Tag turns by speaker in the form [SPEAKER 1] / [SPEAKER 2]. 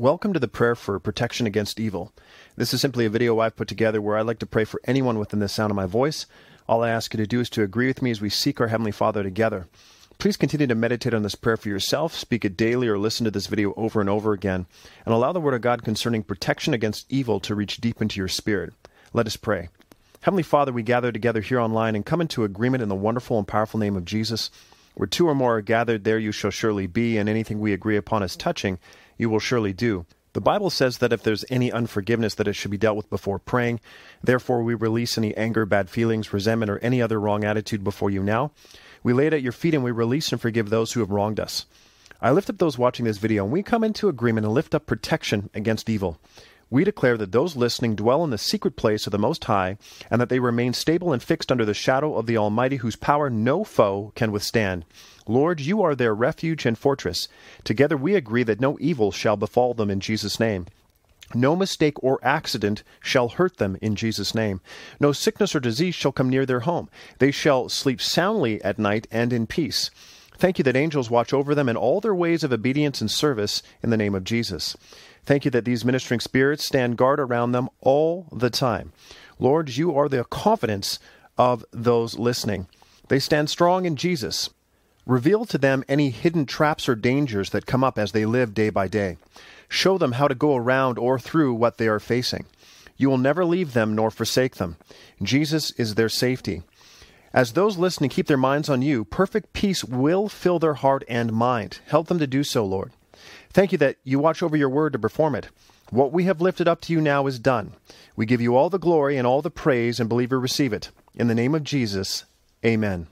[SPEAKER 1] Welcome to the prayer for protection against evil. This is simply a video I've put together where I'd like to pray for anyone within the sound of my voice. All I ask you to do is to agree with me as we seek our Heavenly Father together. Please continue to meditate on this prayer for yourself, speak it daily, or listen to this video over and over again, and allow the Word of God concerning protection against evil to reach deep into your spirit. Let us pray. Heavenly Father, we gather together here online and come into agreement in the wonderful and powerful name of Jesus. Where two or more are gathered, there you shall surely be, and anything we agree upon as touching, you will surely do. The Bible says that if there's any unforgiveness, that it should be dealt with before praying. Therefore, we release any anger, bad feelings, resentment, or any other wrong attitude before you now. We lay it at your feet and we release and forgive those who have wronged us. I lift up those watching this video, and we come into agreement and lift up protection against evil we declare that those listening dwell in the secret place of the Most High, and that they remain stable and fixed under the shadow of the Almighty, whose power no foe can withstand. Lord, you are their refuge and fortress. Together we agree that no evil shall befall them in Jesus' name. No mistake or accident shall hurt them in Jesus' name. No sickness or disease shall come near their home. They shall sleep soundly at night and in peace. Thank you that angels watch over them in all their ways of obedience and service in the name of Jesus. Thank you that these ministering spirits stand guard around them all the time. Lord, you are the confidence of those listening. They stand strong in Jesus. Reveal to them any hidden traps or dangers that come up as they live day by day. Show them how to go around or through what they are facing. You will never leave them nor forsake them. Jesus is their safety. As those listening keep their minds on you, perfect peace will fill their heart and mind. Help them to do so, Lord. Thank you that you watch over your word to perform it. What we have lifted up to you now is done. We give you all the glory and all the praise, and believe you receive it. In the name of Jesus, amen.